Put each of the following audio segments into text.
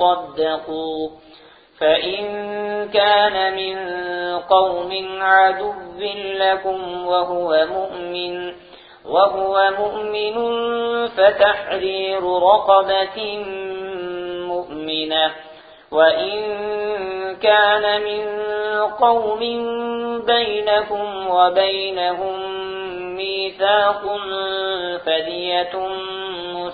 يصدقوا فإن كان من قوم عدو لكم وهو مؤمن وهو مؤمن فتحرير رقبة مؤمنة. وإن كان من قوم بينكم وبينهم ميثاق فدية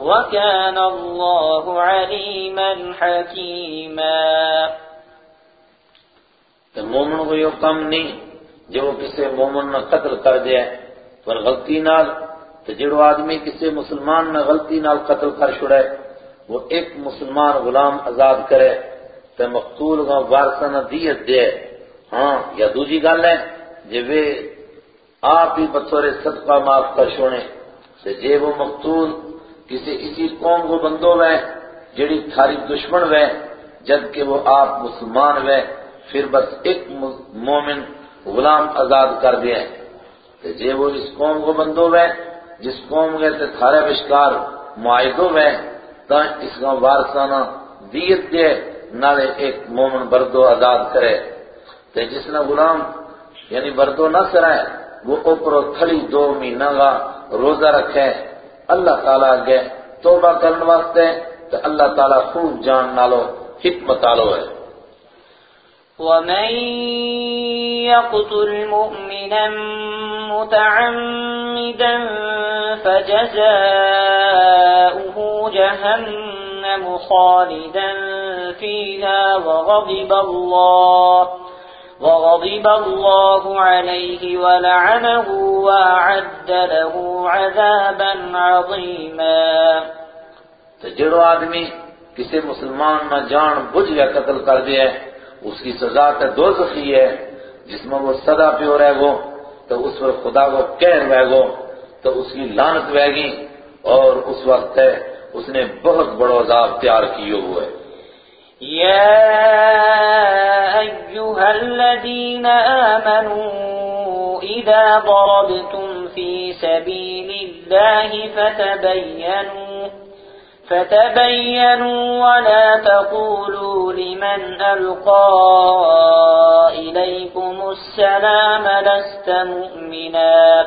وكان الله عليما حكيما تو مومن کو یہ کم نہیں جو وہ کسی مومن نہ قتل کر دے پر غلطی نال، تو جڑو آدمی کسی مسلمان نہ غلطی نال قتل کر چھڑے وہ ایک مسلمان غلام آزاد کرے، تو مقتول کا وارثہ نہ دیت دے۔ ہاں یا دوجی گل ہے جے وہ آپ ہی بطور صدقہ معاف کر چھوڑے، تو جے وہ مقتول کسی اسی قوم کو بندو وے، جڑی تھاری دشمن وے، جبکہ وہ آپ مسلمان وے، پھر بس ایک مومن غلام آزاد کر دیا تو جے وہ اس قوم کو بندو وے، جس قوم کے تے تھارے بشکار معاہدو وے، تا اس کا وارثانہ دیت دے، نالے ایک مومن بردو آزاد کرے۔ تو جس نے غلام یعنی بردو نہ سرائے، وہ اوپرو تھڑی دو مہینہ کا روزہ رکھے۔ اللہ تعالیٰ گئے توبہ کرنے واسطے تو اللہ تعالیٰ خوب جان نالو، حکمت آلو ہے۔ ومن يقتل مؤمنا متعمدا فجزاؤه جهنم خالدا فيها وغضب الله وغضب الله عليه ولعنه وأعد له عذابا عظيما. تجرو آدمی کسی مسلمان نہ جان بجھ گیا قتل کر دیا اس کی سزا تو دوزخی ہے، جس میں وہ صدا پیو رہ گو، تو اس پر خدا کو کہر رہ گو، تو اس کی لانت رہ گی، اور اس وقت ہے اس نے بہت بڑا عذاب تیار کیے ہوئے۔ يا أيها الذين آمنوا إذا ضربتم في سبيل الله فتبينوا فتبينوا ولا تقولوا لمن ألقى إليكم السلام لست مؤمنا.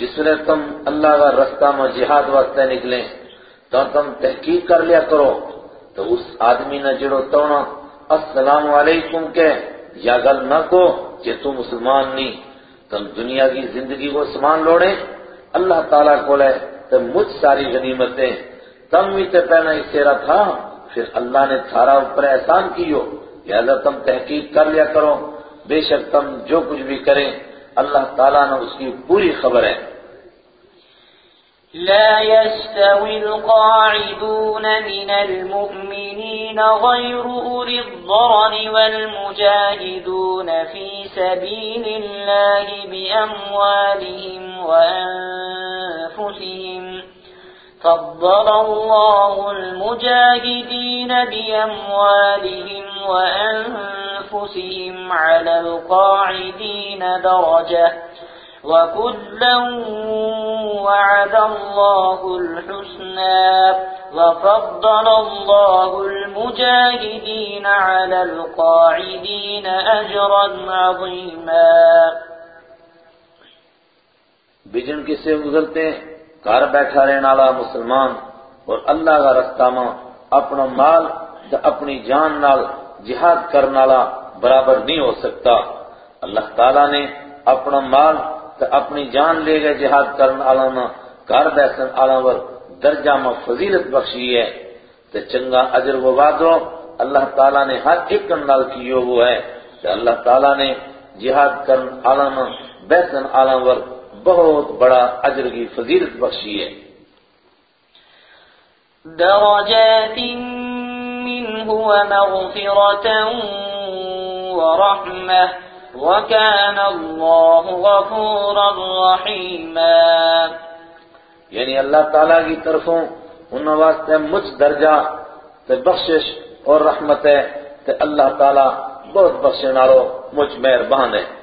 جس نے تم اللہ کا رستہ میں جہاد واسطے نکلیں تو تم تحقیق کر لیا کرو، تو اس آدمی نے جڑو تونا، السلام علیکم کے، یا گل نہ کو کہ تم مسلمان نہیں تم دنیا کی زندگی کو سمان لوڑے، اللہ تعالیٰ کو لے تو مجھ ساری غنیمتیں۔ تم بھی تے پہنا اس تھا، پھر اللہ نے تھارا اوپر احسان کیو لہذا تم تحقیق کر لیا کرو، بے شک تم جو کچھ بھی کریں۔ اللہ تعالیٰ نے اس کی پوری خبر ہے۔ لا يستوي القاعدون من المؤمنين غير أولي الضرر والمجاهدون في سبيل الله بأموالهم وأنفسهم فضل الله المجاهدين بأموالهم وأنفسهم أنفسهم على القاعدين درجة وكلا وعد الله الحسنى وفضل الله المجاهدين على القاعدين أجرا عظيما۔ بجن کسے گزرتے گھر بیٹھا رہنے والا مسلمان اور اللہ کا رستہ ماں اپنا مال تے اپنی جان نال جہاد کرنے والا برابر نہیں ہو سکتا۔ اللہ تعالیٰ نے اپنا مال تے اپنی جان لے گئے جہاد کرنے والا نا گھر بیٹھن والا ور درجہ میں فضیلت بخشی ہے۔ تے چنگا اجر و وعدو اللہ تعالیٰ نے ہر ایک نال کیو وہ ہے۔ تے اللہ تعالیٰ نے جہاد کرنے والا نا بیٹھن والا ور بہت بڑا اجر کی فضیلت بخشی ہے۔ درجات منه ومغفرة ورحمة وكان الله غفورا رحيما۔ یعنی اللہ تعالیٰ کی طرفوں ان واسطے مجھ درجہ تے بخشش اور رحمت ہے تے اللہ تعالیٰ بہت بخشن والو مجھ مہربان ہے۔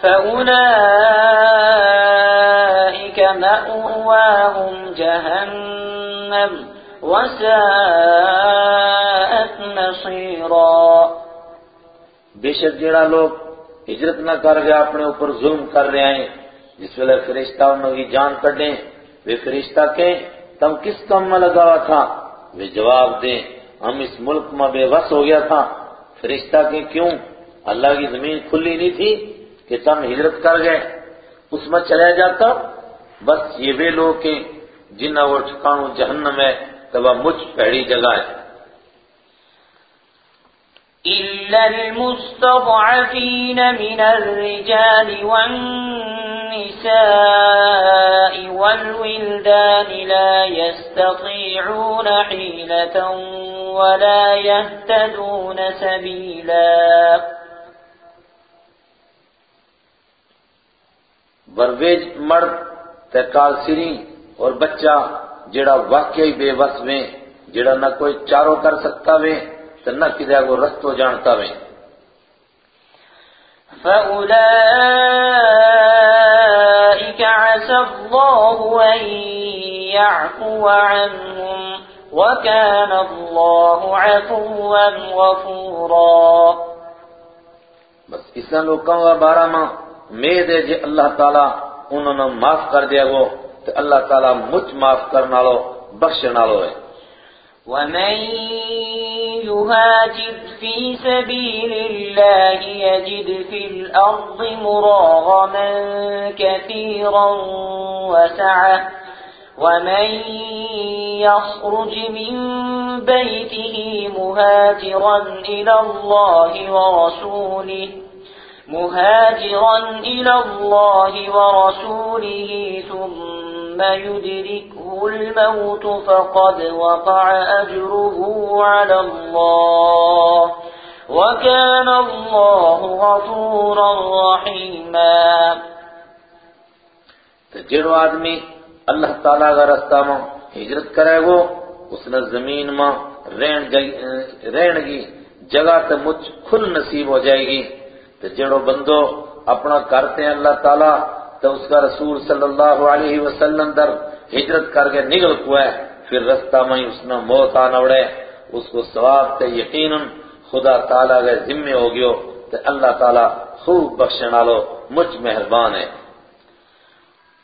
فأولئك مأواهم جهنم وساءت مصيرا بے شک جڑا لوگ ہجرت نہ کر گیا اپنے اوپر ظلم کر رہے ہیں، جس ویلے فرشتہ انہوں کی جان کٹیں وہ فرشتہ کہیں، تم کس کام میں لگا ہوا تھا؟ وہ جواب دیں، ہم اس ملک میں بے بس ہو گیا تھا۔ فرشتہ کہ کیوں؟ اللہ کی زمین کھلی نہیں تھی۔ کہ تم ہجرت کر گئے، اس میں چلا جاتا، بس یہ وہ لوگ ہیں جنہ وہ ٹھکانو جہنم ہے تو وہ مجھ پہڑی جگہ ہے۔ إلا المستضعفين من الرجال والنساء والولدان لا يستطيعون حيلة ولا يهتدون سبيلا برویج مرد تے کالسری اور بچہ جڑا واقعی بے وس میں جڑا نہ کوئی چارو کر سکتا وے تے نہ کدے کو رستو جانتا وے فأولئك عسى الله أن يعفو عنهم وكان الله عفوا غفورا۔ بس اس لوکاں کا بارہ ماں امید ہے جی اللہ تعالیٰ انہوں نے معاف کر دیا گو تو اللہ تعالیٰ مجھ معاف کرنا لو بخشنا لو ہے۔ ومن يهاجر في سبيل الله يجد في الأرض مراغما كثيرا وسعة ومن يخرج من بيته مهاجرا إلى الله ورسوله مهاجرا إلى الله ورسوله ثم يدركه الموت فقد وقع أجره على الله وكان الله غفورا رحيما. تو جڑو آدمی اللہ تعالیٰ کا رستہ ماں ہجرت کرے گو، اس نے زمین ماں رہن گی، جگہ تے مجھ کھل نصیب ہو جائے گی۔ تو جڑو بندو اپنا کرتے ہیں اللہ تعالیٰ تو اس کا رسول صلی اللہ علیہ وسلم در ہجرت کر کے نگل کوئے، پھر رستہ میں اس نے موت آنا اڑے اس کو ثواب تے یقیناً خدا تعالیٰ کے ذمے ہو گیو تو اللہ تعالیٰ خوب بخشنا لو مجھ مہربان ہے۔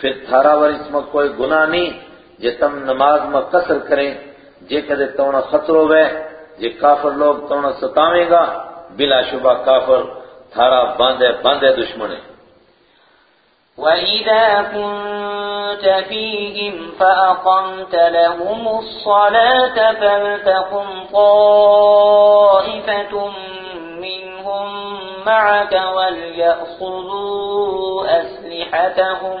پھر تھارا ور اس میں کوئی گناہ نہیں جے تم نماز میں قصر کریں، جے کدے تونا خطر ہوئے جے کافر لوگ تونا ستاویں گا، بلا شبہ کافر تھارا باندھے باندھے دشمنے وَإِذَا كُنْتَ فِيهِمْ فَأَقَمْتَ لَهُمُ الصَّلَاةَ فَلْتَقُمْ طَائِفَةٌ مِّنْهُمْ مَعَكَ وَلْيَأْخُذُوا أَسْلِحَتَهُمْ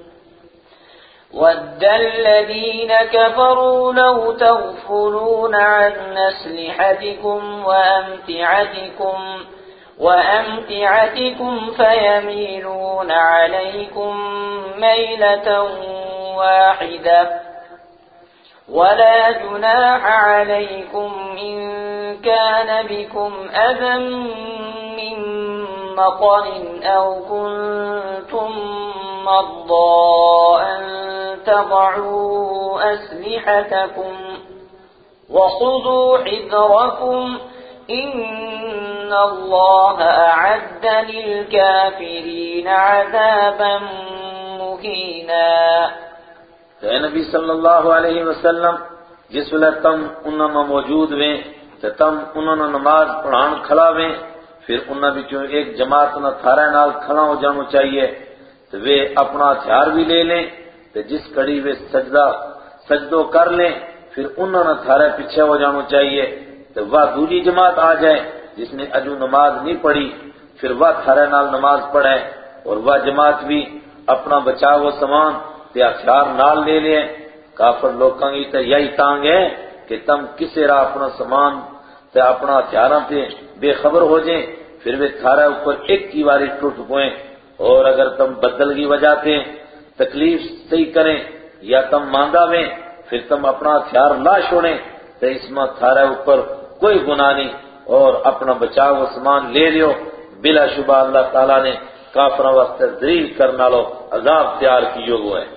ود الذين كفروا لو تغفلون عن أسلحتكم وأمتعتكم وأمتعتكم فيميلون عليكم ميلة واحدة ولا جناح عليكم إن كان بكم أذى من مطر أو كنتم مرضى أن تضعوا أسلحتكم وخذوا حذركم إن الله أعد للكافرين عذابا مهينا. اے نبی صلی اللہ علیہ وسلم، جس ویلے تم انہاں موجود ویں تے تم انہاں نماز پڑھان کھلا ویں پھر انہاں وچوں ایک جماعت نہ تھارے نال کھڑا ہو جانو چاہیے تو وہ اپنا ہتھیار بھی لے لیں تو جس کڑی وہ سجدہ، سجدو کر لیں، پھر انہوں نے تھارے پیچھے ہو جانو چاہیے۔ تو وہ دوسری جماعت آ جائے جس نے اجو نماز نہیں پڑھی، پھر وہ تھارے نال نماز پڑھے اور وہ جماعت بھی اپنا بچاؤ سامان تے ہتھیار نال لے لیں۔ کافر لوکاں کی تو یہی تانگ ہے کہ تم کسے راہ اپنا سامان تے اپنا ہتھیاراں تے بے خبر ہو جائیں، پھر وہ تھارے اوپر ایک کی باری ٹوٹ پوئیں۔ اور اگر تم بدل کی وجہ سے تکلیف صحیح کریں یا تم ماندہ میں پھر تم اپنا ہتھیار لا چھوڑیں تو اس میں تھارے اوپر کوئی گناہ نہیں۔ اور اپنا بچاؤ و سامان لے لیو۔ بلا شبہ اللہ تعالیٰ نے کافروں واسطے ذلیل کرنا لو عذاب تیار کیو ہوا ہے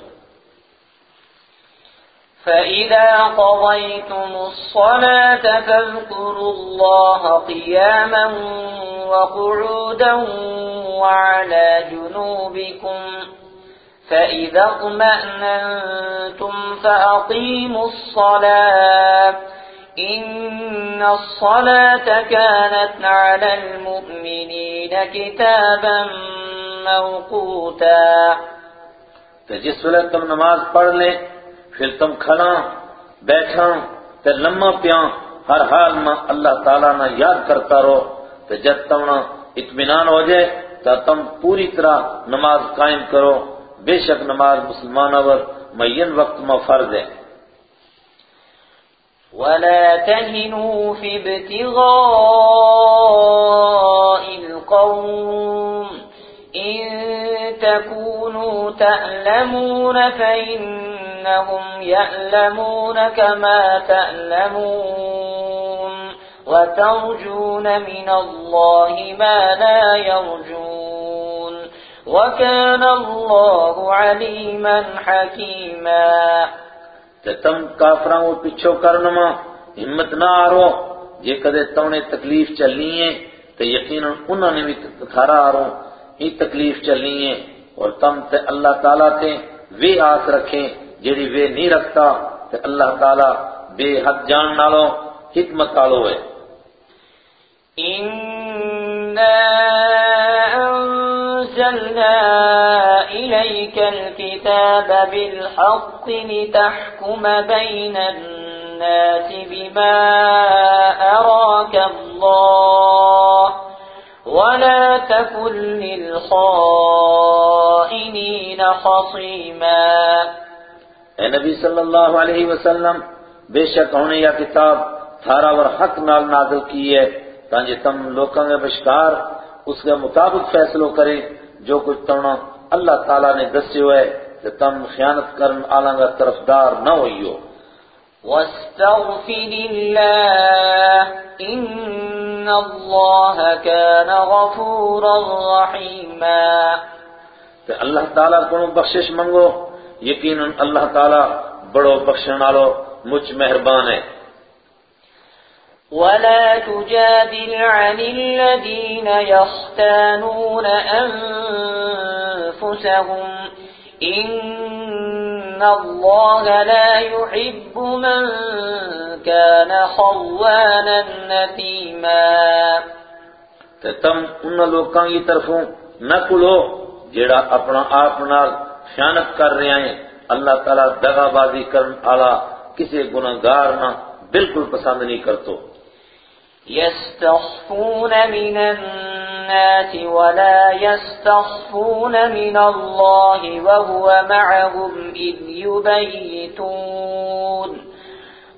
فإذا قضيتم الصلاة فاذكروا الله قياما وقعودا وعلى جنوبكم فإذا اطمأننتم فأقيموا الصلاة إن الصلاة كانت على المؤمنين كتابا موقوتا تو جس وقت تم نماز پڑھ لیں پھر تم کھڑا، بیٹھا، تے لمحہ پیاں ہر حال میں اللہ تعالیٰ نہ یاد کرتا رہو تو جب تم اطمینان ہو جائے تو تم پوری طرح نماز قائم کرو۔ بے شک نماز مسلمان اور معین وقت میں فرض ہے۔ ولا تهنوا في ابتغاء القوم إن تكونوا تألمون فإنهم يألمون كما تألمون وترجون من الله ما لا يرجون وكان الله عليما حكيما تے تم کافراں کو پچھو کرنما ہمت نہ آرو یہ کدے تونے تکلیف چلنی ہے تو یقیناً انہوں نے بھی تھارا آرو ہی تکلیف چلنی ہے، اور تم تے اللہ تعالیٰ تے وے آس رکھیں۔ جیڑی وے نہیں رکھتا تے اللہ تعالیٰ بے حد جان نالو حکمت آلو ہے۔ إنا أنزلنا إليك الكتاب بالحق لتحكم بين الناس بما أراك الله ولا تكن للخائنين خصيما۔ اے نبی صلی اللہ علیہ وسلم بے شک ہونے یا کتاب تھارا ور حق نال نازل کی ہے تانجے تم لوکاں کے بشکار اس کے مطابق فیصلو کرے جو کچھ تونا اللہ تعالیٰ نے دسے ہوئے کہ تم خیانت کرن آلنگا کا طرفدار نہ ہوئیو۔ واستغفر الله إن الله كان غفورا رحيما۔ کہ اللہ تعالیٰ کو بخشش منگو یقیناً اللہ تعالیٰ بڑو بخشن والو مجھ مہربان ہے۔ ولا تجادل عن الذين يختانون أنفسهم إن الله لا يحب من كان خوانا نتيما۔ تم ان لوکاں کی طرفوں نہ کلو جیڑا اپنا آپ نال خیانت کر رہے ہیں۔ اللہ تعالیٰ دغا بازی کرن آلا، کسی گناہگار نہ بالکل پسند نہیں کرتو۔ يستخفون من الناس ولا يستخفون من الله وهو معهم إذ يبيتون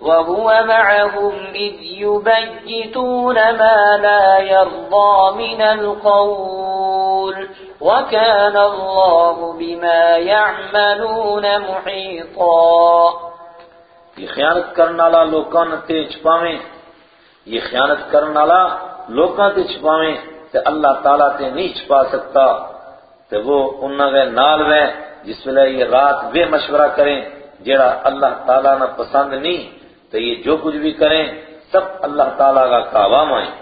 وهو معهم إذ يبيتون ما لا يرضى من القول۔ وكان الله بما يعملون محيطا یہ خیانت کرنے والا لوکاں تے چھپاویں۔ یہ خیانت کرنے والا لوکاں تے چھپاویں تے اللہ تعالیٰ تے نہیں چھپا سکتا۔ تے وہ انہاں دے نال وے جس ویلے یہ رات بے مشورہ کریں جیڑا اللہ تعالیٰ نہ پسند نہیں تو یہ جو کچھ بھی کریں سب اللہ تعالیٰ کا کعوام آئیں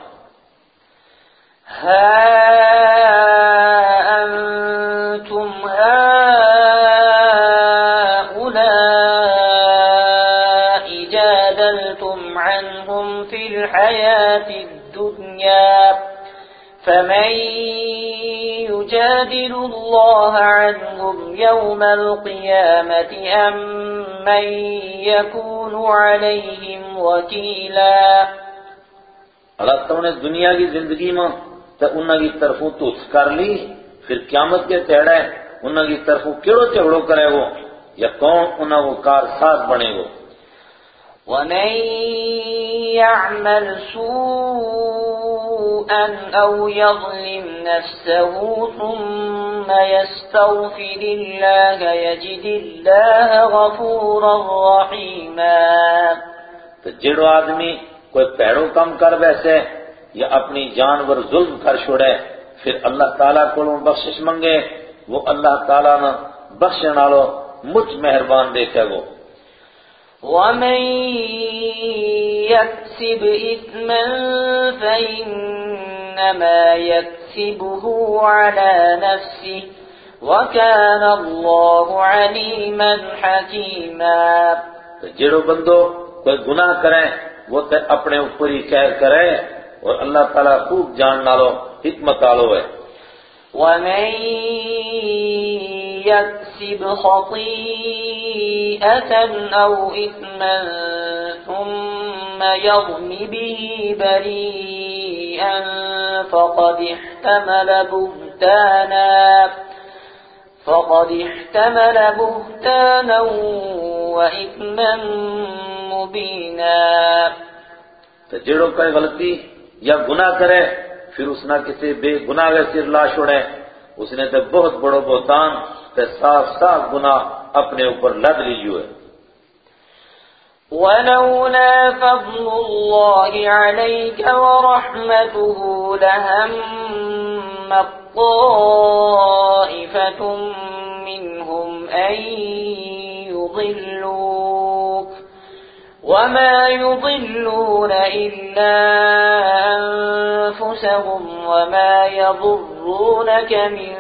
ها الحياة الدنيا، فمن يجادل الله عنهم يوم القيامة أم من يكون عليهم وكيلا؟ اللہ تم نے دنیا کی زندگی میں تو انہوں کی طرفوں تو کر لی، پھر قیامت کے تیڑے انہوں کی طرفوں کیڑو چگڑو کرے وہ، یا کون انہوں کو کار ساتھ بنے گو ومن يعمل سوءا أو يظلم نفسه ثم يستغفر الله يجد الله غفورا رحيما تو جڑو آدمی کوئی پیڑو کم کر بیسے یا اپنی جانور ظلم کر چھوڑے، پھر اللہ تعالیٰ کو بخشش منگے، وہ اللہ تعالیٰ نہ بخشن والو مجھ مہربان دیکھے گو ومن يكسب إثما فإنما يكسبه على نفسه وكان الله عليما حكيما جڑو بندو کوئی گناہ کریں وہ تے اپنے اوپر ہی کہر کرے اور اللہ تعالیٰ خوب جان نالو حکمت آلو ہے ومن يكسب خطيئة أو إثما ثم يظلم به بريئا فقد احتمل بهتانا فقد احتمل بهتانا وإثما مبينا تو جڑو کوئی غلطی یا گناہ کرے، پھر اس نہ کسی بے گناہ کے سر لا چھوڑے اس نے تو بہت بڑو بہتان تے صاف صاف گناہ اپنے اوپر لد لیجو ہے ولولا فضل الله عليك ورحمته لهم طائفة منهم أن يضلوك وما يضلون إلا أنفسهم وما يضرونك من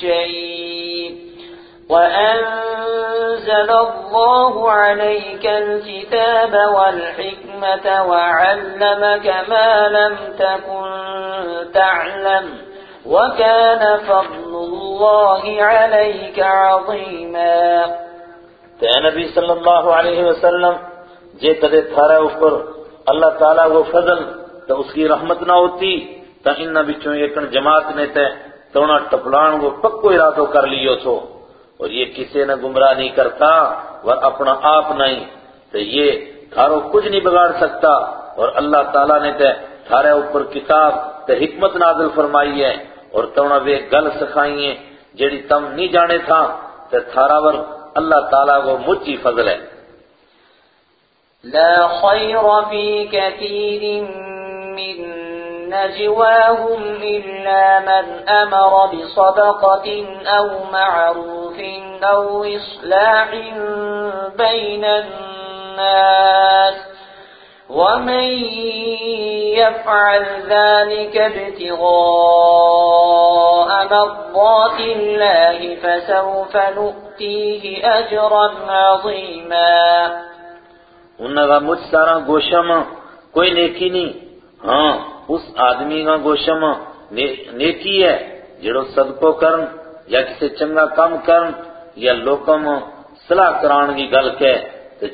شيء وأنزل الله عليك الكتاب والحكمة وعلمك ما لم تكن تعلم وكان فضل الله عليك عظيما تو اے نبی صلی اللہ علیہ وسلم، جے کدے تھارا اوپر اللہ تعالیٰ وہ فضل تو اس کی رحمت نہ ہوتی، تو ان بچوں ایکن جماعت نے تے تونا ٹپلان وہ پکو ارادو کر لیو تھو۔ اور یہ کسی نے گمراہ نہیں کرتا اور اپنا آپ نہیں، تو یہ تھارو کچھ نہیں بگاڑ سکتا۔ اور اللہ تعالیٰ نے تے تھارے اوپر کتاب تے حکمت نازل فرمائی ہے اور تونا وہ گل سکھائیے جیڑی تم نہیں جانے تھا، تے تھارا ور اللہ تعالیٰ کو مجھے فضل ہے۔ لا خير في كثير من نجواهم إلا من أمر بصدقة أو معروف أو إصلاح بين الناس ومن يفعل ذلك ابتغاء مرضات الله فسوف نؤتيه أجرا عظيما انہوں کا مجھ سارا گوشم کوئی نیکی نہیں ہاں اس آدمی کا گوشم نیکی ہے جڑو صدقو کرن یا کسی چنگا کام کرن یا لوکم صلاح کران کی گل کہ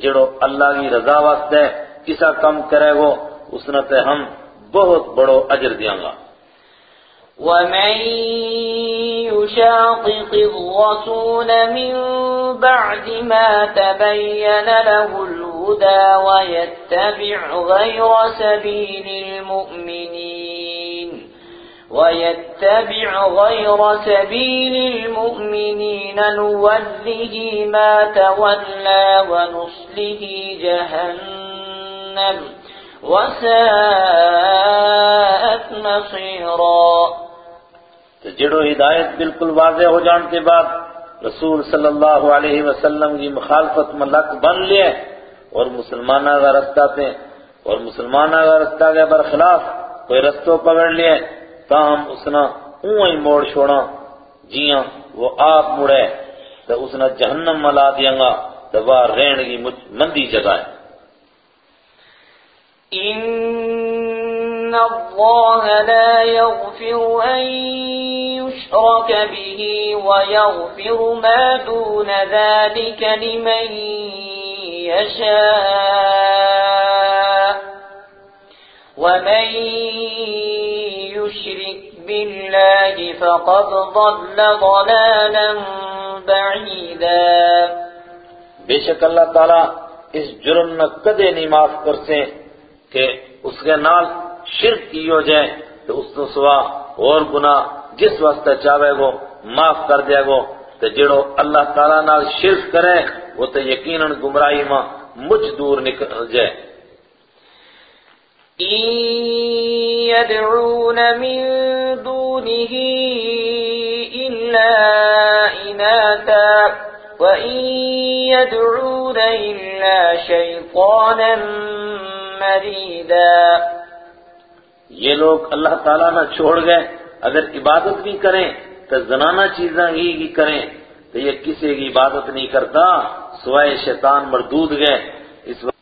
جڑو اللہ کی رضا واسطے کسا کم کرے گو، اس نے تے ہم بہت بڑو اجر دیاں گا۔ ومن يشاقق الرسول من بعد ما تبين له الهدى ويتبع غير سبيل المؤمنين ويتبع غير سبيل المؤمنين نوله ما تولى ونصله جهنم وساءت مصيرا تو جڑو ہدایت بالکل واضح ہو جان کے بعد رسول صلی اللہ علیہ وسلم کی مخالفت میں لک بن لے اور مسلمانہ کا رستہ پہ، اور مسلمانہ کا رستہ کے برخلاف، کوئی رستوں پکڑ لیے، تاہم اس نے اون ہی موڑ چھوڑا جیاں وہ آپ مڑے، تو اس نے جہنم ملا دیا گا، تو وہ رہن کی مندی جگہ ہے۔ إن الله لا يغفر أن يشرك به ويغفر ما دون ذلك لمن يشاء ومن يشرك بالله فقد ضل ضلالا بعيدا. بے شک اللہ تعالیٰ اس جرم نہ کدے نہیں معاف کر سے کہ اس کے نال شرک کی ہو جائے تو اس تو سوا اور گناہ جس واسطے چاہے گو معاف کر دیا گو، تو جڑو اللہ تعالیٰ نال شرک کرے وہ تو یقیناً گمراہی ماں مجھ دور نکل جائے يدعون من دونه إلا إناثا وإن يدعون إلا شيطانا مريدا یہ لوگ اللہ تعالیٰ نہ چھوڑ گئے اگر عبادت بھی کریں تو زنانہ چیزاں ہی کی کریں تو یہ کسی کی عبادت نہیں کرتا۔ سوائے شیطان مردود گئے۔ اس وقت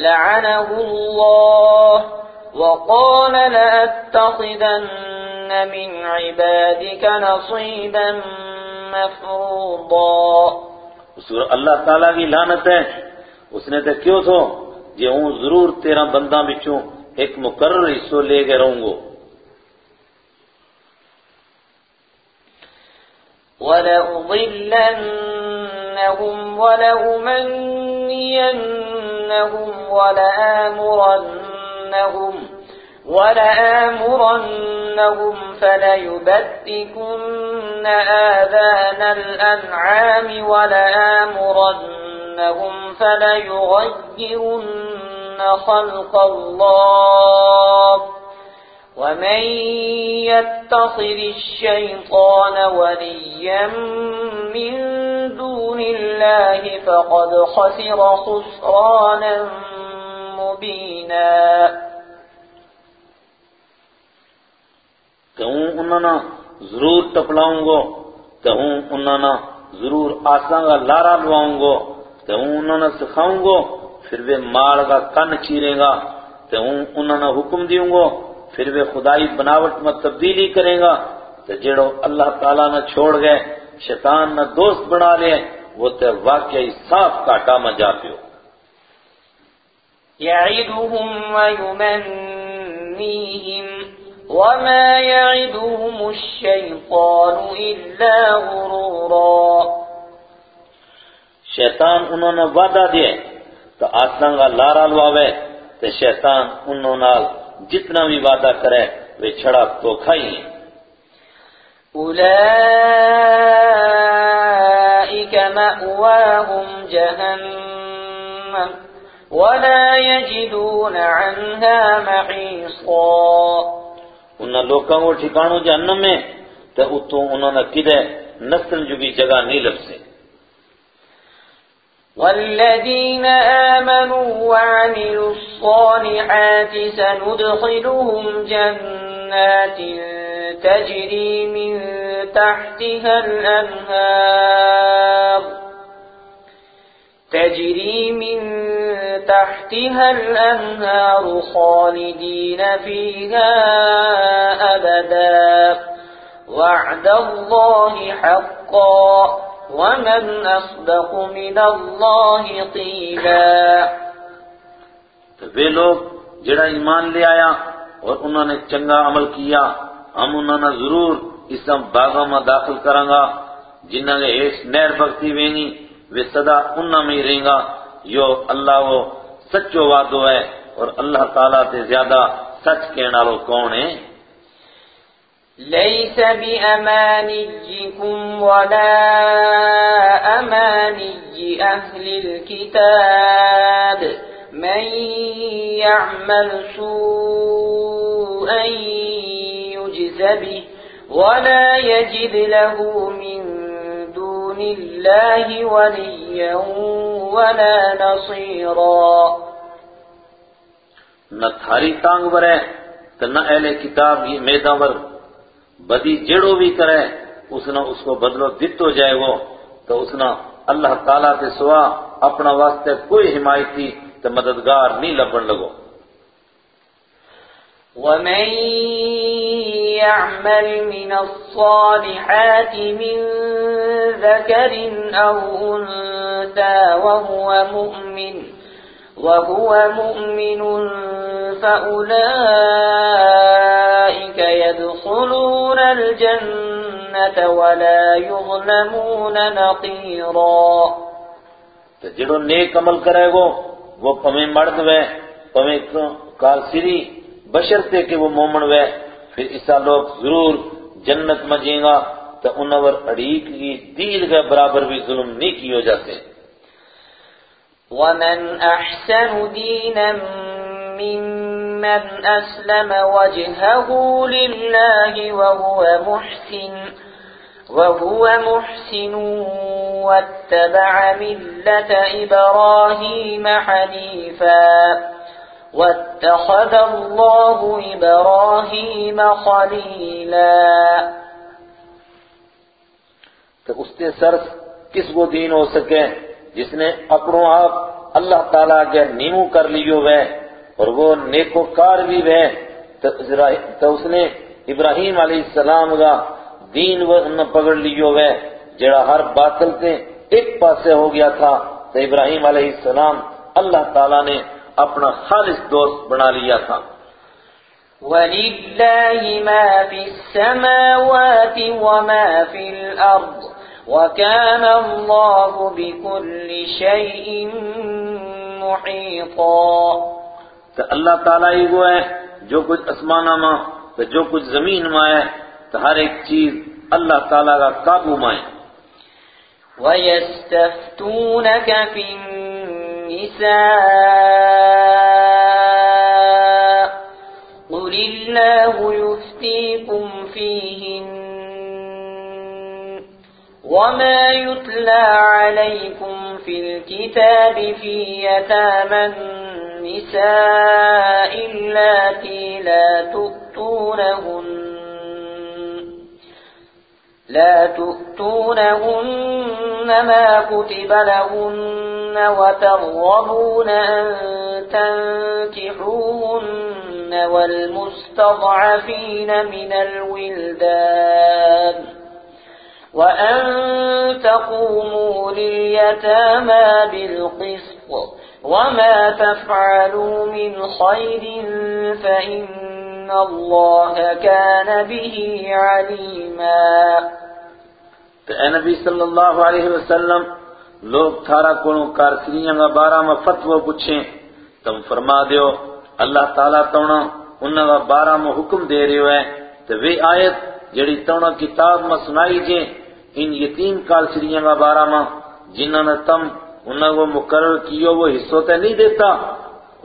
لعنه الله وقال لأتخذن من عبادك نصيبا مفروضا. اللہ تعالیٰ کی لانت ہے۔ اس نے تو کیوں سو؟ یہ ہوں ضرور تیرا بندہ بچوں ایک مقرر حصہ لے کے رہوں گو ولأضلنهم ولأمنينهم ولآمرنهم ولآمرنهم فليبتكن آذان الأنعام ولآمرنهم فليغيرن خلق الله ومن يتخذ الشيطان وليا من دون الله فقد خسر خسرانا مبينا کہوں انہوں نے ضرور ٹپلاؤں گو، کہوں انہوں نے ضرور آساں کا لارا لواؤں گو، کہوں انہوں نے سکھاؤں گو، پھر وہ مال کا کن چیرے گا، کہوں انہوں نے حکم دیوں گو پھر وہ خدائی بناوٹ میں تبدیلی کرے گا تو جڑو اللہ تعالیٰ نہ چھوڑ گئے شیطان نہ دوست بنا لے وہ تو واقعی صاف کاٹا میں جا پیو۔ يعدهم ويمنيهم وما يعدهم الشيطان إلا غرورا۔ شیطان انہوں نے وعدہ دیا تو آسان کا لارا لواوے تو شیطان انہوں نے جتنا بھی وعدہ کرے وہ چھڑا تو کھائی أولئك مأواهم جهنم ولا يجدون عنها محيصا ان لوکاں کو ٹھکانو جہنم میں تو اتوں انہوں نے کدے نسل جو بھی جگہ نہیں لب سے والذين آمنوا وعملوا الصالحات سندخلهم جنات تجري من تحتها الأنهار تجري من تحتها الأنهار خالدين فيها أبدا. وعد الله حقا. ومن أصدق من الله قيلا تو وہ لوگ جڑا ایمان لے آیا اور انہوں نے چنگا عمل کیا، ہم انہوں نے ضرور اس باغوں میں داخل کریں گا۔ جنہوں نے ایس نیر بکتی وینی، وہ صدا انہوں میں ہی رہیں گا۔ جو اللہ وہ سچو وعدو ہے اور اللہ تعالیٰ تے زیادہ سچ کہنا لو کون ہے ليس بأمانيكم ولا أماني أهل الكتاب. من يعمل سوءا يجز به ولا يجد له من دون الله وليا ولا نصيرا. نہ تھاری تانگ برے تو نہ اہل کتاب یہ ور بدی جڑو بھی کرے، اس نے اس کو بدلو، دت ہو جائے وہ، تو اس نے اللہ تعالیٰ کے سوا اپنا واسطے کوئی حمایتی تو مددگار نہیں لبن لگو۔ ومن يعمل من الصالحات من ذكر أو أنثى وهو مؤمن وهو مؤمن فأولئك يدخلون الجنة ولا يظلمون نقيرا. تو جڑو نیک عمل کرے گو وہ پمیں مرد وے پمیں کالسری بشرتے کہ وہ مومن وے پھر اسا لوگ ضرور جنت میں جیں گا تو انور اڑیک کی دید کے برابر بھی ظلم نہیں کیے جاتے۔ ومن أحسن دينا ممن أسلم وجهه لله وهو محسن وهو محسن واتبع ملة إبراهيم حنيفا واتخذ الله إبراهيم خليلا تو اس نے سر کس کو دین ہو سکے جس نے اپنوں آپ اللہ تعالیٰ کے نیمو کر لیو وے اور وہ نیکوکار بھی وے تو اس نے ابراہیم علیہ السلام کا دین وہ پکڑ لیو وے جڑا ہر باطل سے ایک پاسے ہو گیا تھا۔ تو ابراہیم علیہ السلام اللہ تعالیٰ نے اپنا خالص دوست بنا لیا تھا۔ ولله ما في السماوات وما في الأرض وكان الله بكل شيء محيطا۔ تو اللہ تعالیٰ ہی وہ ہے جو کچھ اسمانہ ماں تو جو کچھ زمین ماں ہے تو ہر ایک چیز اللہ تعالیٰ کا قابو ماں ہے۔ ويستفتونك في النساء قل الله يفتيكم فيهن وما يتلى عليكم في الكتاب في يتامى النساء اللاتي لا تؤتونهن لا تؤتونهن ما كتب لهن وترغبون أن تنكحوهن والمستضعفين من الولدان وأن تقوموا لليتامى بالقسط وما تفعلوا من خير فإن الله كان به عليما تو اے نبی صلی اللہ علیہ وسلم، لوگ تھارا کونو کارسریاں کا بارہ میں فتوہ پوچھیں، تم فرما دیو، اللہ تعالیٰ تونا انہاں کا بارہ میں حکم دے رہے ہوئے تو وہ آیت جڑی تونا کتاب میں سنائی جے، ان یتیم کال سریاں کا بارہ ماں جنہوں نے تم انہوں کو مقرر کیو وہ حصوں تے نہیں دیتا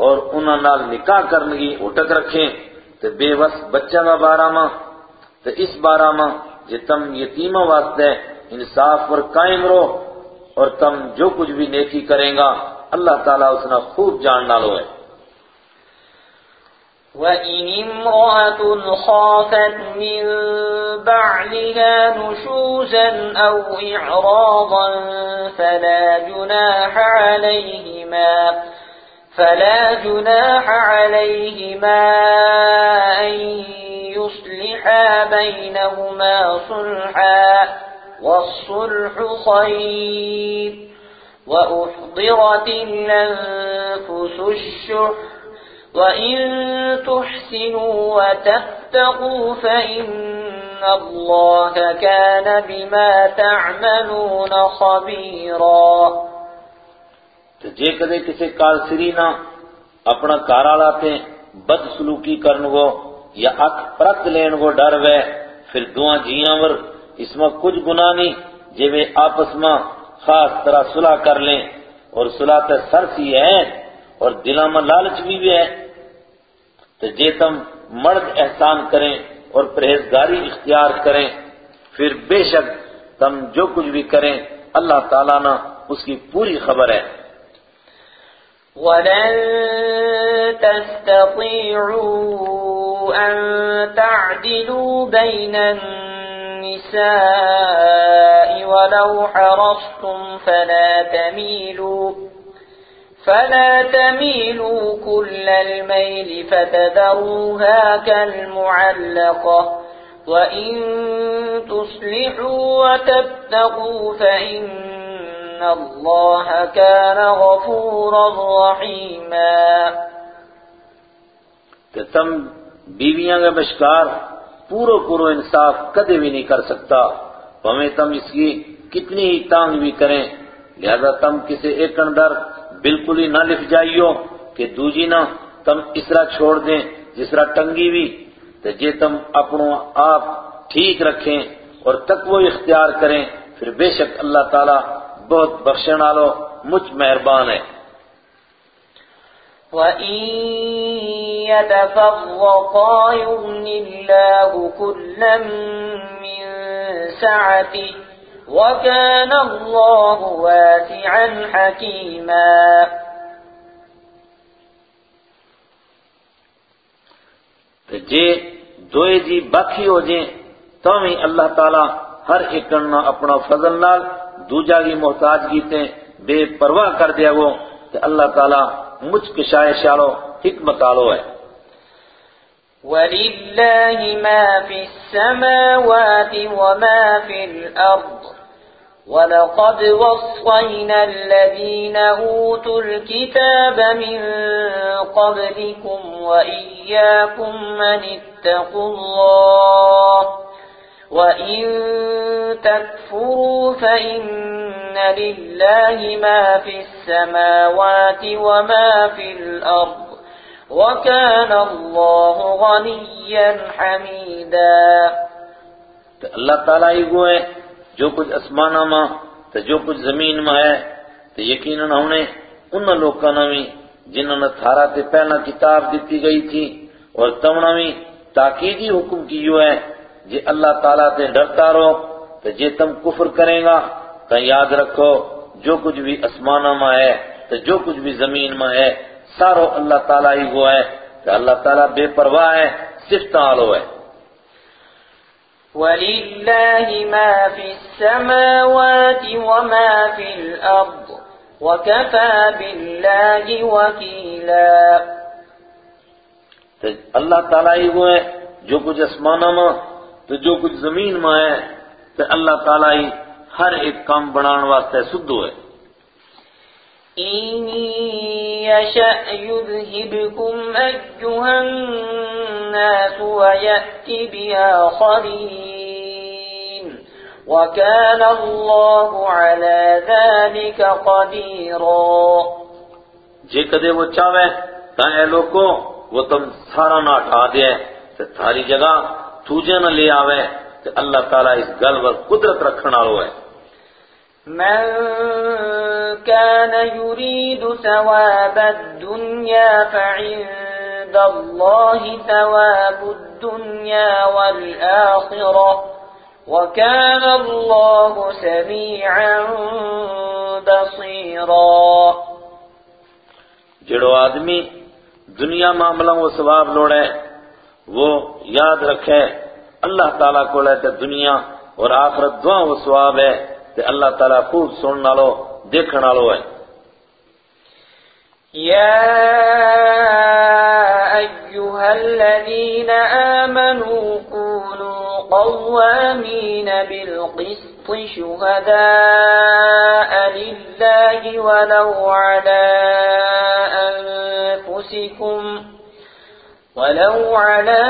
اور انہوں نال نکاح کرنے کی اٹک رکھیں تو بے بس بچہ کا بارہ ماں تو اس بارہ ماں جے تم یتیموں واسطے انصاف پر قائم رہو اور تم جو کچھ بھی نیکی کریں گا اللہ تعالیٰ اس نے خوب جان ڈالو ہے۔ وَإِنِ امْرَأَةٌ خَافَتْ مِنْ بَعْلِهَا نُشُوزًا أَوْ إِعْرَاضًا فَلَا جُنَاحَ عَلَيْهِمَا فَلَا جُنَاحَ عَلَيْهِمَا أَنْ يُصْلِحَا بَيْنَهُمَا صُلْحًا وَالصُّلْحُ خَيْرٌ وَأُحْضِرَتِ الْأَنفُسُ الشُّحَّ وَإِن تُحْسِنُوا وَتَتَّقُوا فَإِنَّ اللَّهَ كَانَ بِمَا تَعْمَلُونَ خَبِيرًا تو جے کدے کسے کارسری نہ اپنا کارا لاتے بد سلوکی کرن گو یا اک پرت لین گو ڈر وے، پھر دعا جیاں ور اس میں کچھ گناہ نہیں، جے وہ آپس میں خاص طرح صلح کر لیں۔ اور صلح تے سر سی ہے اور دلوں میں لالچ بھی بھی ہے۔ تو جے تم مرد احسان کریں اور پرہیزگاری اختیار کریں، پھر بے شک تم جو کچھ بھی کریں، اللہ تعالیٰ نے اس کی پوری خبر ہے۔ وَلَن تَسْتَطِيعُوا أَن تَعْدِلُوا بَيْنَ النِّسَاءِ وَلَوْ حَرَصْتُمْ فَلَا تَمِيلُوا فلا تميلوا كل الميل فتذروها كالمعلقة وإن تصلحوا وتتقوا فإن الله كان غفورا رحيما کہ تم بیویاں کا بشکار پورو پورو انصاف کدے بھی نہیں کر سکتا۔ ہمیں تم اس کی کتنی ہی تانگ بھی کریں۔ لہذا تم کسی ایک اندر بالکل ہی نہ لکھ جائیو کہ دوجی نہ تم اسرا چھوڑ دیں جسرا ٹنگی بھی۔ تو جے تم اپنو آپ ٹھیک رکھیں اور تقوی اختیار کریں، پھر بے شک اللہ تعالیٰ بہت بخشن آلو مجھ مہربان ہے۔ وَإِن يَتَفَرَّقَا يُغْنِ اللَّهُ كُلًّا مِّن سَعَتِهِ وَكَانَ اللَّهُ وَاسِعًا حَكِيمًا تو جے دوئے جی باقی ہو جائیں تو ہی اللہ تعالیٰ ہر ایک کرنا اپنا فضل نال دوجا کی محتاج گیتے بے پرواہ کر دیا وہ کہ اللہ تعالیٰ مجھ کشائے شارو حکمت آلو ہے۔ وَلِلَّهِ مَا فِي السَّمَاوَاتِ وَمَا فِي الْأَرْضِ. وَلَقَدْ وَصَّيْنَا الَّذِينَ أُوتُوا الْكِتَابَ مِنْ قَبْلِكُمْ وَإِيَّاكُمْ أَنِ اتَّقُوا اللَّهَ. وَإِن تَكْفُرُوا فَإِنَّ لِلَّهِ مَا فِي السَّمَاوَاتِ وَمَا فِي الْأَرْضِ. وَكَانَ اللَّهُ غَنِيًّا حَمِيدًا اللہ تعالیٰ ہی وہ ہے جو کچھ اسمانہ ماں تو جو کچھ زمین میں ہے، تو یقیناً انہیں ان لوگوں نے بھی جنہوں نے تھارا تے پہلا کتاب دیتی گئی تھی اور تمنا بھی تاکیدی حکم کیو ہے جے اللہ تعالیٰ تے ڈرتا رہو، تو جے تم کفر کریں گا، تو یاد رکھو جو کچھ بھی اسمانہ میں ہے، تو جو کچھ بھی زمین میں ہے سارو اللہ تعالیٰ ہی وہ ہے کہ اللہ تعالیٰ بے پرواہ ہے صرف تعالو ہے۔ وَلِلَّهِ مَا فِي السَّمَاوَاتِ وَمَا فِي الْأَرْضِ وَكَفَى بِاللَّهِ وَكِيلًا۔ تو اللہ تعالیٰ ہی وہ ہے جو کچھ اسمانہ میں تو جو کچھ زمین میں ہے تو اللہ تعالیٰ ہی ہر ایک کام بنان واسطے سدھو ہے۔ يَشَأْ يُذْهِبْكُمْ أَيُّهَا النَّاسُ وَيَأْتِ بِآخَرِينَ وَكَانَ اللَّهُ عَلَى ذَلِكَ قَدِيرًا جے کدے وہ چاہے تا اے لوگو وہ تم سارا نہ اٹھا دے تو تھاری جگہ توجہ نہ لے آوے کہ اللہ تعالیٰ اس گل پر قدرت رکھنا ہوا ہے۔ من كان يريد ثواب الدنيا فعند الله ثواب الدنيا والآخرة وكان الله سميعا بصيرا. جڑو آدمی دنیا معاملہ وہ ثواب لوڑے، وہ یاد رکھے اللہ تعالیٰ کو لیتے دنیا اور آخرت دعا وہ ثواب ہے کہ اللہ تعالیٰ خوب سننا لو لو ہے يا أيها الذين آمنوا كونوا قوامين بالقسط شهداء لله ولو على أنفسكم ولو على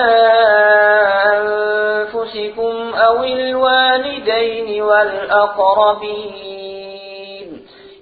أنفسكم أو الوالدين والأقربين.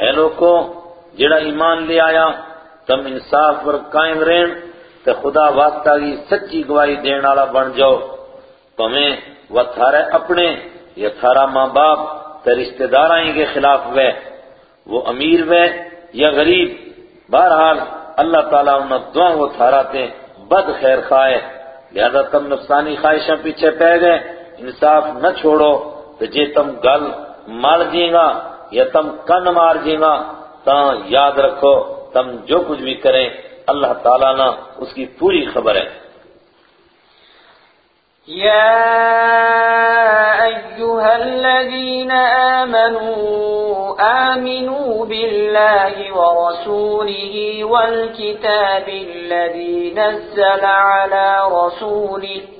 اے لوگوں جڑا ایمان لے آیا، تم انصاف پر قائم رہن، تے خدا واسطہ کی سچی گواہی دین والا بن جاؤ۔ تمہیں وہ تھارے اپنے، یا تھارا ماں باپ، تے رشتہ دارائیں کے خلاف وے۔ وہ امیر وے یا غریب؟ بہرحال، اللہ تعالیٰ انہوں دعا وہ تھارا تے بد خیر خواہ لہذا تم نفسانی خواہشاں پیچھے پہ گئے۔ انصاف نہ چھوڑو تو جے تم گل مار جیں گا یا تم کن مار جیں گا تا یاد رکھو، تم جو کچھ بھی کریں، اللہ تعالیٰ نہ اس کی پوری خبر ہے۔ يا أيها الذين آمنوا آمنوا بالله ورسوله والكتاب الذي نزل على رسوله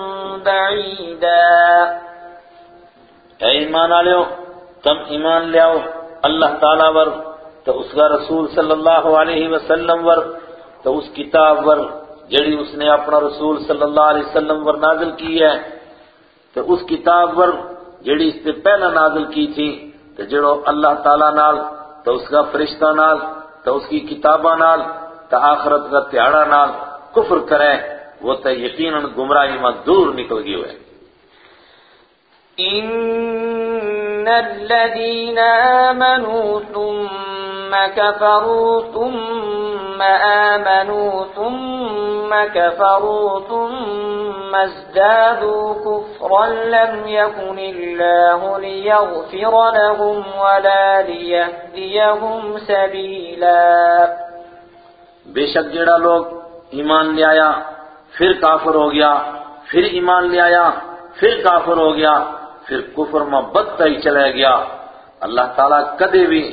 بعيدا اے ایمان آلیو، تم ایمان لے اللہ تعالیٰ ور، تو اس کا رسول صلی اللہ علیہ وسلم ور، تو اس کتاب ور، جڑی اس نے اپنا رسول صلی اللہ علیہ وسلم ور نازل کی ہے، تو اس کتاب ور، جڑی اس سے پہلا نازل کی تھی، تو جڑو اللہ تعالیٰ نال، تو اس کا فرشتہ نال، تو اس کی کتابہ نال، تو آخرت کا تیارہ نال کفر کرے وہ تو یقیناً گمراہی میں دور نکل گئی ہوئے۔ إن الذين آمنوا ثم كفروا ثم آمنوا ثم كفروا ثم ازدادوا كفرا لم يكن الله ليغفر لهم ولا ليهديهم سبيلا۔ بے شک جڑا لوگ ایمان لے آیا پھر کافر ہو گیا پھر ایمان لے آیا پھر کافر ہو گیا پھر کفر میں بدتا ہی چلے گیا۔ اللہ تعالیٰ کدے بھی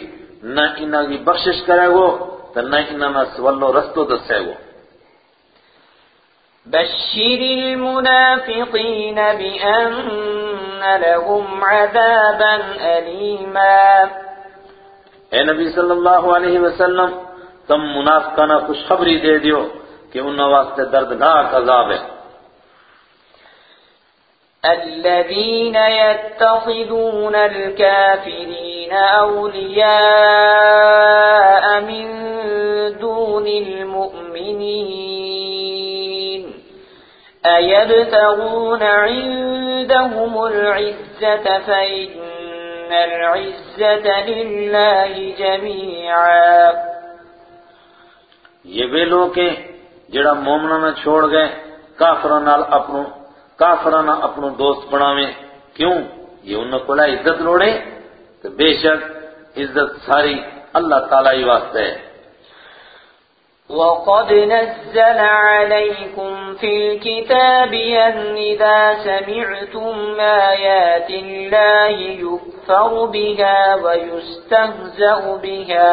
نہ انہاں کی بخشش کرے گو تو نہ انہاں نہ سولو رستو دسے گو۔ بشر المنافقين بأن لهم عذابا أليما اے نبی صلی اللہ علیہ وسلم تم منافقانہ خوشخبری دے دیو۔ کہ انہاں واسطے دردناک عذاب ہے۔ الذين يتخذون الكافرين أولياء من دون المؤمنين أيبتغون عندهم العزة فإن العزة لله جميعا۔ یہ وہ لوگ ہیں جڑا مومنہ نہ چھوڑ گئے کافرہ نال اپنو کافرانہ اپنو دوست بناویں کیوں؟ یہ انہوں کو عزت روڑے تو بے شک عزت ساری اللہ تعالیٰ ہی واسطے ہے۔ وقد نزل عليكم في الكتاب أن إذا سمعتم آيات الله يكفر بها ويستهزأ بها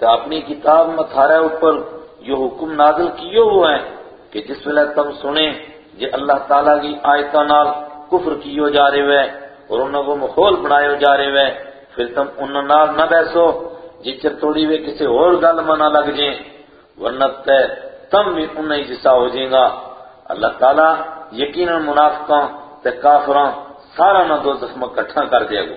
تو اپنی کتاب میں تھارے اوپر یہ حکم نازل کیے ہوئے ہیں کہ جس ویلے تم سنیں یہ اللہ تعالیٰ کی آیتہ نال کفر کیو جا رہے ہوئے اور انہوں کو مخول بنائے جا رہے ہوئے، پھر تم انہوں نال نہ بیسو جچر توڑی ہوئے کسی اور گل منا لگ جائیں، ورنہ تے تم بھی انہیں جسا ہو جائیں گا۔ اللہ تعالیٰ یقیناً منافقاں تے کافراں سارا نہ دو زخم کٹھا کر دے گا۔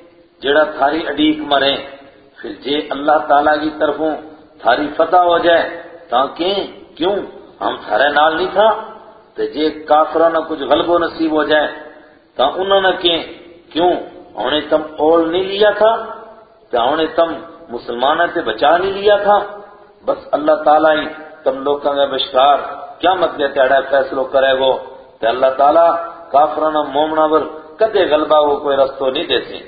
جڑا تھاری اڈیک مرے پھر جے اللہ تعالیٰ کی طرفوں تھاری فتح ہو جائے تاکہ کیوں؟ ہم تھارے نال نہیں تھا؟ تو جے کافروں نہ کچھ غلب و نصیب ہو جائے تا انہوں نے کہ کیوں؟ انہیں تم اول نہیں لیا تھا؟ تو انہیں تم مسلمانوں سے بچا نہیں لیا تھا؟ بس اللہ تعالیٰ ہی تم لوگ کا بشکار کیا مت تیڑا فیصلو کرے گو تو اللہ تعالیٰ کافرانہ مومنا ور کدے غلبہ وہ کوئی رستو نہیں دیتے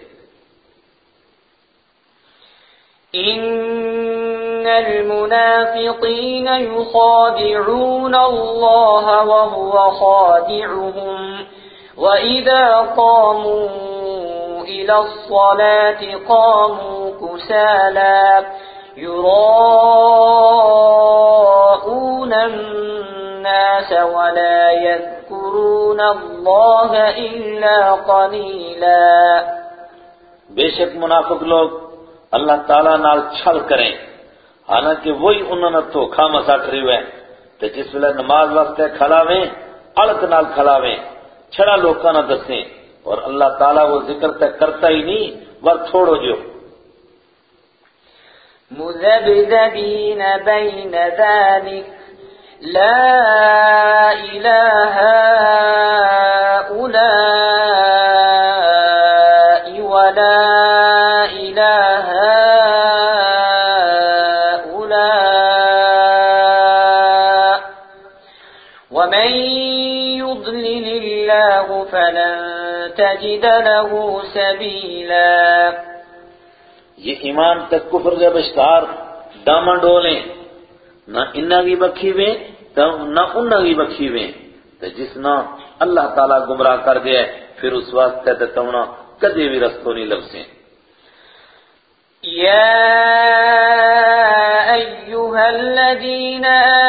إن المنافقين يخادعون الله وهو خادعهم وإذا قاموا إلى الصلاة قاموا كسالا يراءون الناس ولا يذكرون الله إلا قليلا بے شک منافق لوگ اللہ تعالیٰ نال چھل کریں۔ حالانکہ وہی انہوں نے دھوکھا مسا کری ہوئے تو جس ویلے نماز واسطے کھلاویں الگ نال کھلاویں چھڑا لوکاں نہ دسیں۔ اور اللہ تعالیٰ وہ ذکر تے کرتا ہی نہیں، ور چھوڑو جو مذبذبين بين ذلك لا إله هؤلاء يضلل الله فلن تجد له سبيلا. یہ ایمان تک کفر کے بشکار دامن ڈولیں نہ انہ کی بکھی ویں نہ انہ کی بکھی ویں۔ تو جس نہ اللہ تعالیٰ گمراہ کر دیا پھر اس واسطے تے تمنا کدے بھی رستوں نہیں لبسیں۔ يا أيها الذين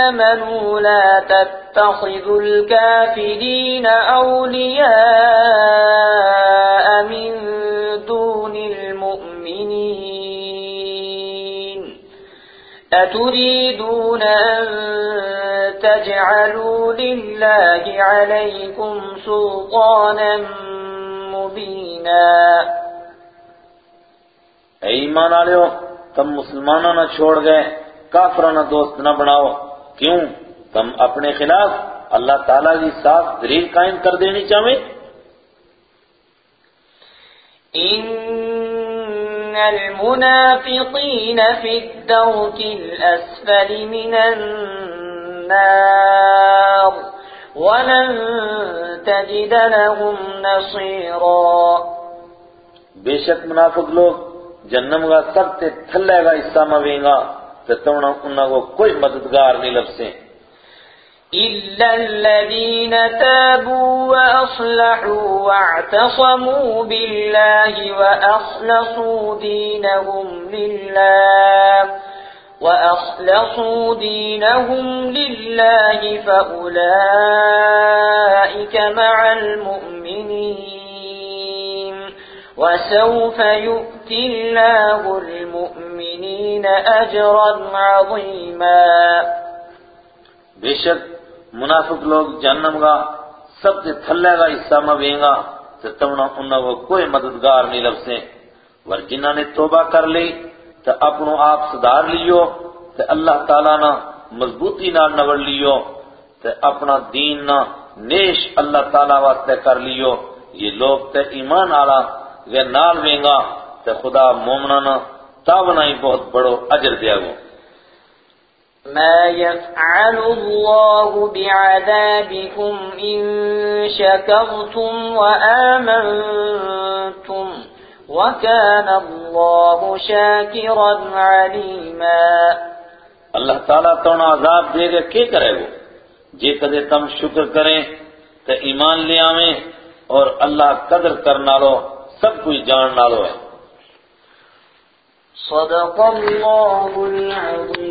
آمنوا لا تتخذوا الكافرين أولياء من دون المؤمنين. أتريدون أن تجعلوا لله عليكم سلطانا مبينا. اے ایمان آلیو تم مسلمانوں نہ چھوڑ گئے۔ کافروں نہ دوست نہ بناؤ۔ کیوں؟ تم اپنے خلاف اللہ تعالیٰ کی صاف دلیل قائم کر دینی چاہیں إن المنافقين في الدرك الأسفل من النار ولن تجد لهم نصيرا۔ بے شک منافق لوگ جنم کا سب تے تھلے گا حصہ مویں گا۔ تے تونا انہاں کو کوئی مددگار نہیں لبسیں إلا الذين تابوا وأصلحوا واعتصموا بالله وأخلصوا دينهم لله وأخلصوا دينهم لله فأولئك مع المؤمنين. وسوف يؤتي الله المؤمنين أجرا عظيما. بے شک منافق لوگ جہنم گا، سب سے تھلے گا حصہ مویں گا، تے تونا انہاں کو کوئی مددگار نہیں لبسیں ور جنہاں نے توبہ کر لی، تے اپنو آپ سدھار لیو، تے اللہ تعالیٰ نہ مضبوطی نال نوڑ لیو، تے اپنا دین نہ نیش اللہ تعالیٰ واسطے کر لیو۔ یہ لوگ تے ایمان آلا وہ نال وینگا تے خدا مومنا نہ تابنا ہی بہت بڑو اجر دیا گو ما يفعل الله بعذابكم إن شكرتم وآمنتم وكان الله شاكرا عليما۔ اللہ تعالیٰ تو عذاب دے گا کیا کرے وہ جے کدے تم شکر کریں تو ایمان لے آویں اور اللہ قدر کرنا لو سب کچھ جان نالو ہے۔ صدق اللہ العظیم۔